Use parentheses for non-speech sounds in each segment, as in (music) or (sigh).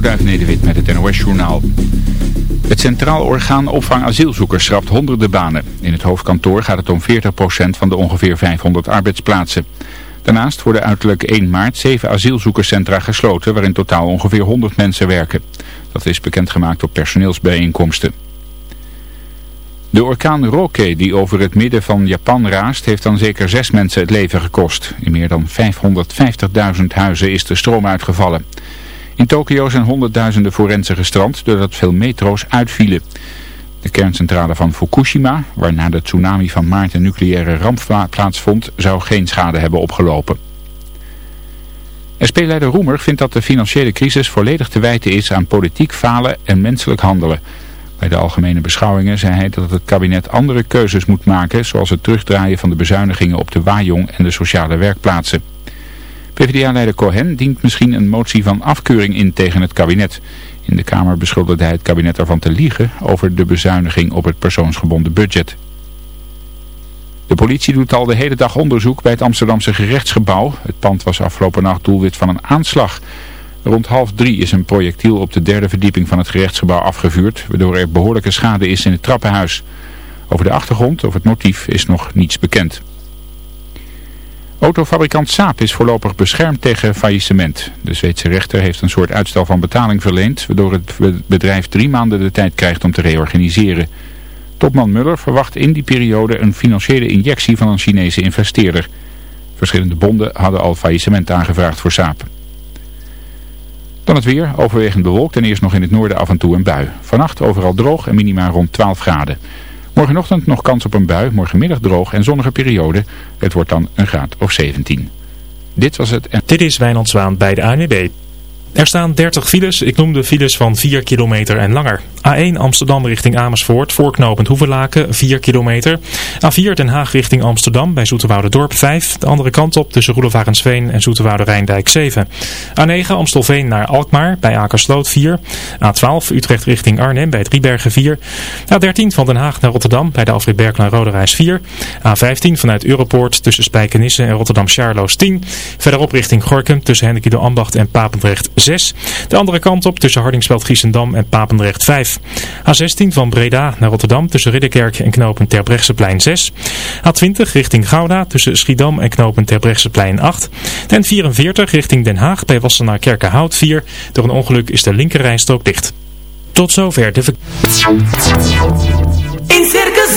Onderduif Nederwit met het NOS-journaal. Het Centraal Orgaan Opvang Asielzoekers schrapt honderden banen. In het hoofdkantoor gaat het om 40% van de ongeveer 500 arbeidsplaatsen. Daarnaast worden uiterlijk 1 maart zeven asielzoekerscentra gesloten... waarin totaal ongeveer 100 mensen werken. Dat is bekendgemaakt op personeelsbijeenkomsten. De orkaan Roke die over het midden van Japan raast heeft dan zeker zes mensen het leven gekost. In meer dan 550.000 huizen is de stroom uitgevallen. In Tokio zijn honderdduizenden forensen gestrand doordat veel metro's uitvielen. De kerncentrale van Fukushima, waar na de tsunami van maart een nucleaire ramp plaatsvond, zou geen schade hebben opgelopen. SP-leider Roemer vindt dat de financiële crisis volledig te wijten is aan politiek falen en menselijk handelen. Bij de algemene beschouwingen zei hij dat het kabinet andere keuzes moet maken, zoals het terugdraaien van de bezuinigingen op de Wajong en de sociale werkplaatsen. PvdA-leider Cohen dient misschien een motie van afkeuring in tegen het kabinet. In de Kamer beschuldigde hij het kabinet ervan te liegen over de bezuiniging op het persoonsgebonden budget. De politie doet al de hele dag onderzoek bij het Amsterdamse gerechtsgebouw. Het pand was afgelopen nacht doelwit van een aanslag. Rond half drie is een projectiel op de derde verdieping van het gerechtsgebouw afgevuurd, waardoor er behoorlijke schade is in het trappenhuis. Over de achtergrond of het motief is nog niets bekend. Autofabrikant Saab is voorlopig beschermd tegen faillissement. De Zweedse rechter heeft een soort uitstel van betaling verleend, waardoor het bedrijf drie maanden de tijd krijgt om te reorganiseren. Topman Muller verwacht in die periode een financiële injectie van een Chinese investeerder. Verschillende bonden hadden al faillissement aangevraagd voor Saab. Dan het weer, overwegend bewolkt en eerst nog in het noorden af en toe een bui. Vannacht overal droog en minima rond 12 graden. Morgenochtend nog kans op een bui, morgenmiddag droog en zonnige periode. Het wordt dan een graad of 17. Dit was het. Dit is Wijnand Zwaan bij de ANWB. Er staan 30 files. Ik noem de files van 4 kilometer en langer. A1 Amsterdam richting Amersfoort, voorknopend Hoevelaken, 4 kilometer. A4 Den Haag richting Amsterdam, bij Dorp 5. De andere kant op tussen Roelevarensveen en Zoeterwoude Rijndijk 7. A9 Amstelveen naar Alkmaar, bij Akersloot 4. A12 Utrecht richting Arnhem, bij Driebergen 4. A13 van Den Haag naar Rotterdam, bij de Alfred Berklaan Roderijs 4. A15 vanuit Europoort tussen Spijkenisse en Rotterdam-Charloes 10. Verderop richting Gorkum tussen Hennekido Ambacht en Papendrecht 6. De andere kant op tussen Hardingsveld-Giessendam en Papendrecht 5. A16 van Breda naar Rotterdam tussen Ridderkerk en knopen Terbrechtseplein 6. A20 richting Gouda tussen Schiedam en knopen Terbrechtseplein 8. En 44 richting Den Haag bij Wassenaar Kerkenhout 4. Door een ongeluk is de linkerrijstrook dicht. Tot zover de In Circus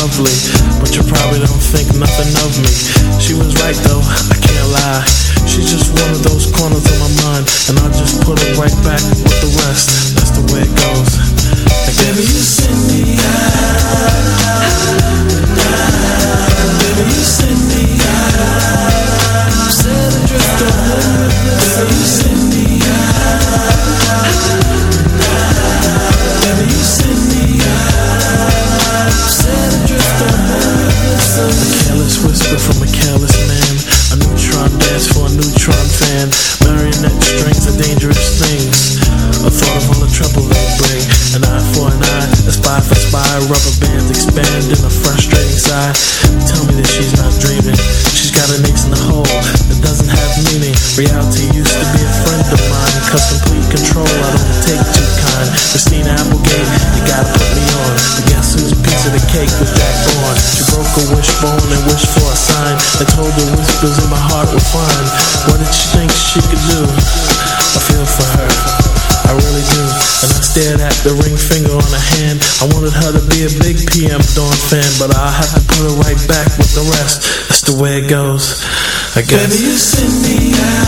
lovely, but you probably don't think nothing of me. She was right though. Reality used to be a friend of mine. Cause complete control, I don't take too kind. Christina Applegate, you gotta put me on. But guess whose piece of the cake was Jack Bourne? She broke a wishbone and wished for a sign. I told the whispers in my heart were fine. What did she think she could do? I feel for her. I really do. And I stared at the ring finger on her hand. I wanted her to be a big PM Dawn fan, but I'll have to put her right back with the rest. That's the way it goes. I guess. Baby, you send me out.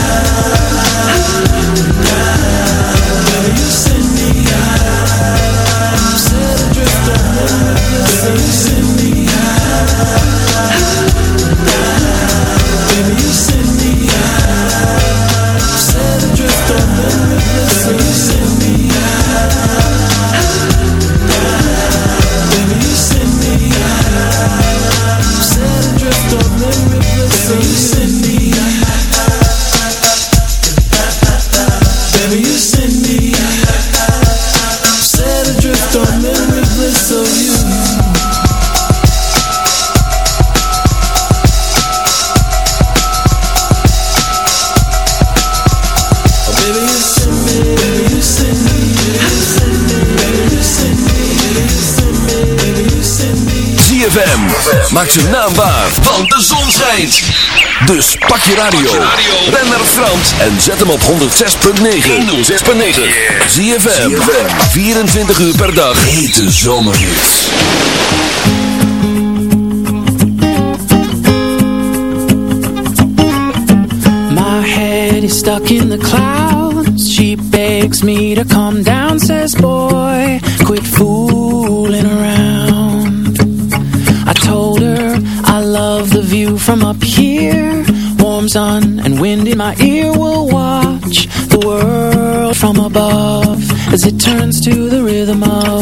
Maak ze naambaar, want de zon schijnt. Dus pak je radio. Ben naar Frans en zet hem op 106.9. 106.9. Zie je 24 uur per dag. Hete zomerhits. My head is stuck in the clouds. She begs me to come down, says boy, quit fool. my ear will watch the world from above as it turns to the rhythm of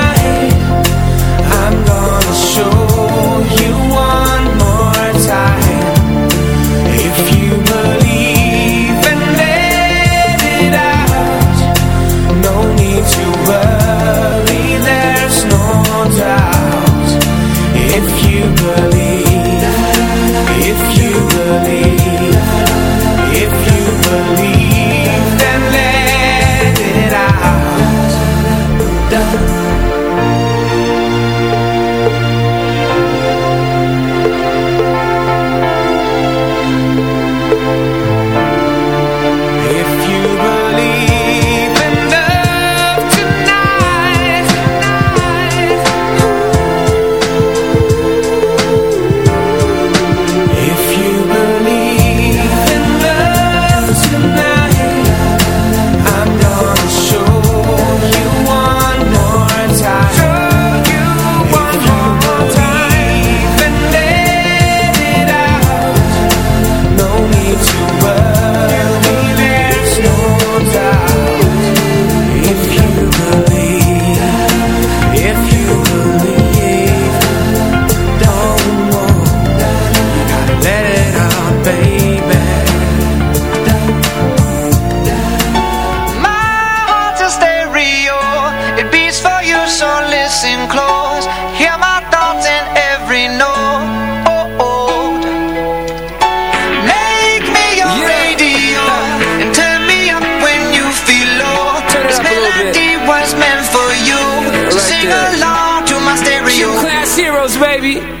baby.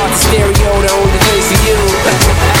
heart stereo to hold you. (laughs)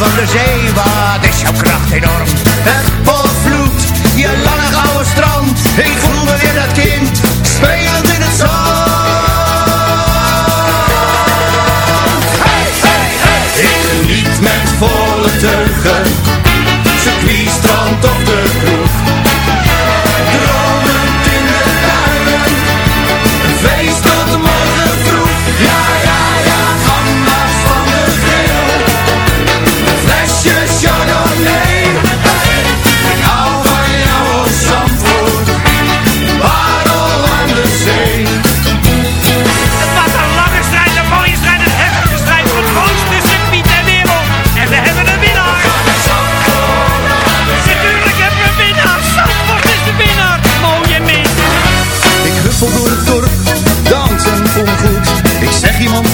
van de zee, wat is jouw kracht enorm? Het volvloed, je lange gouden strand,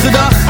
de dag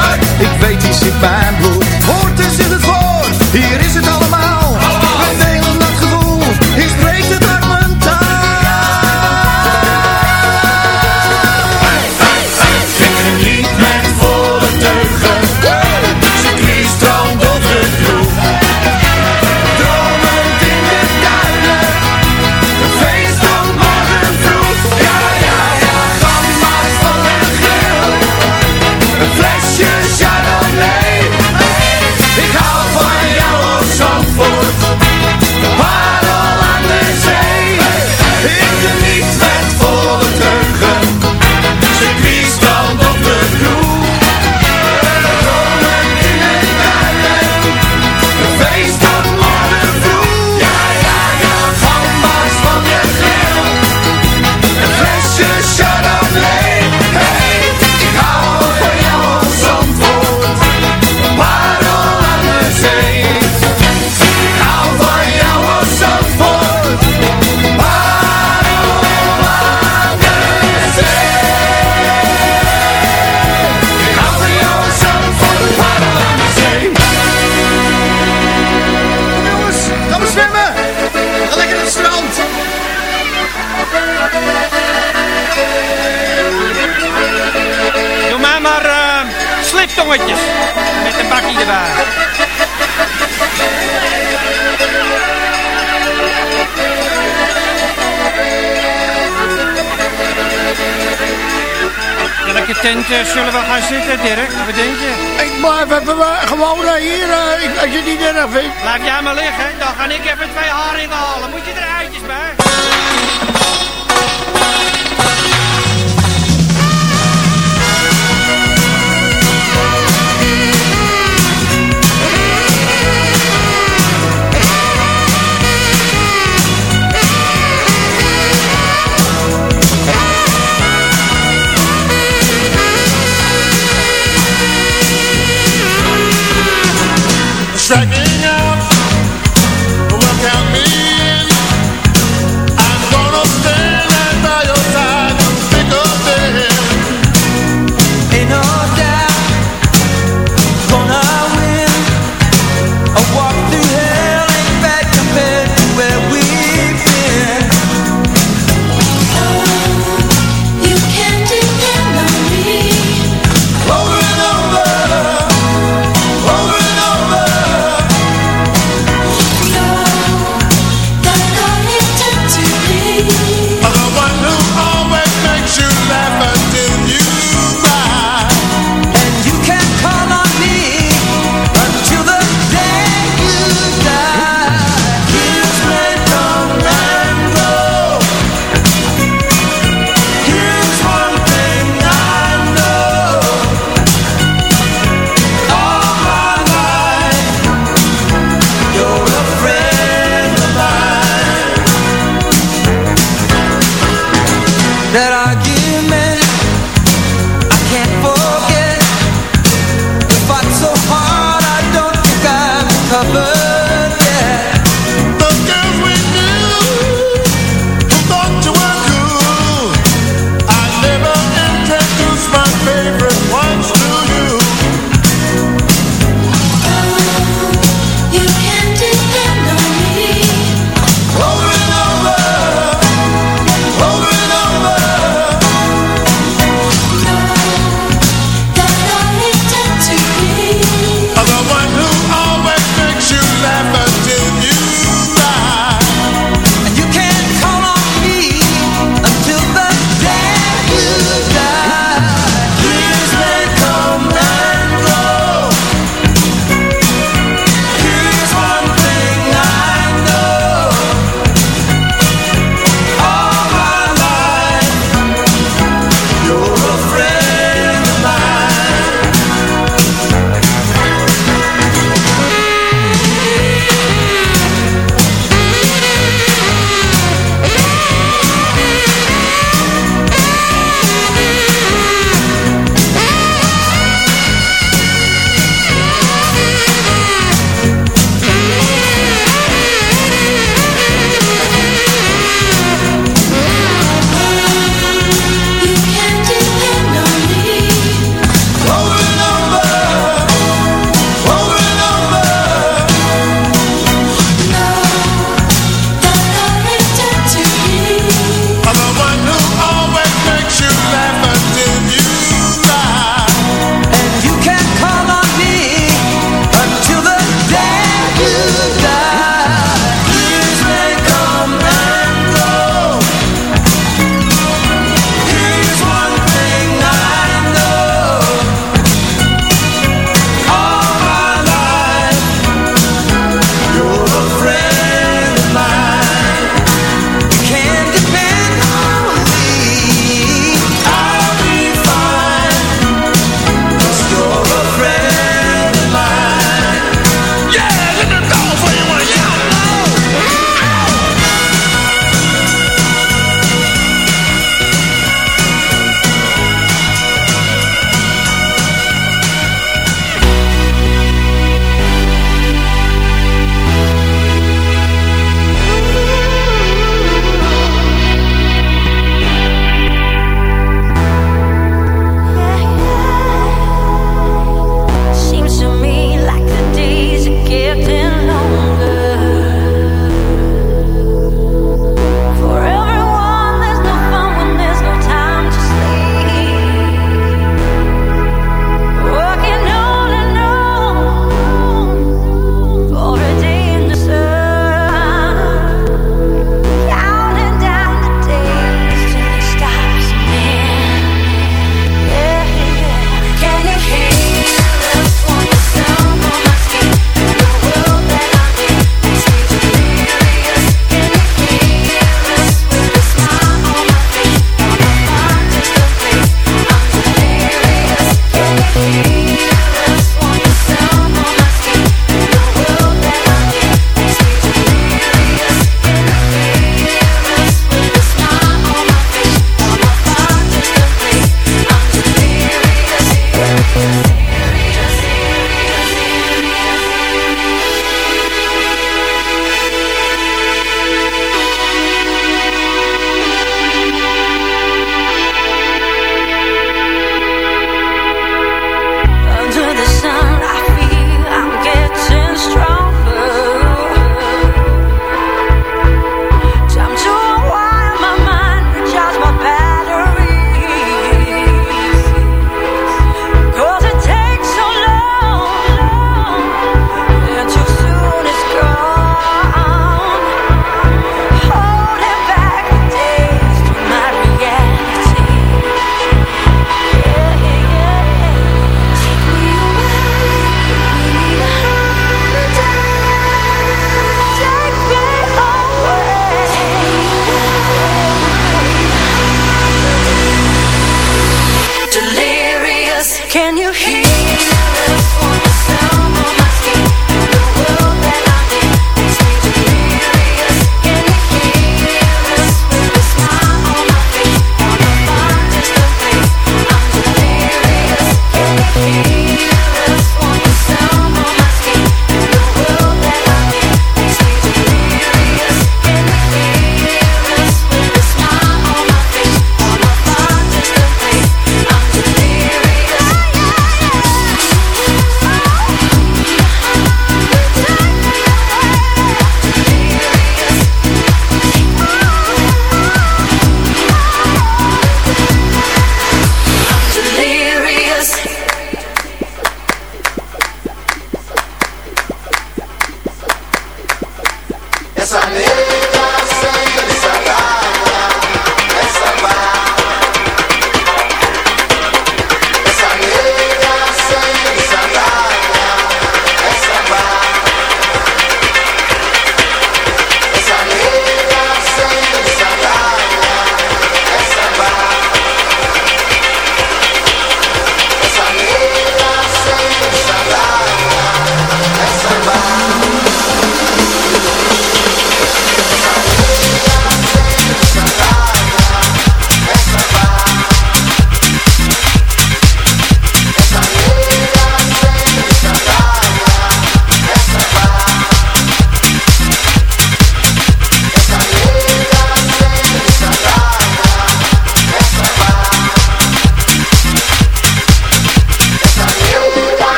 Eh, zullen we gaan zitten, direct? Wat denk je? Ik blijf hebben eh, gewoon eh, hier, als je niet erg vindt. Laat jij maar liggen.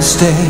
Instead,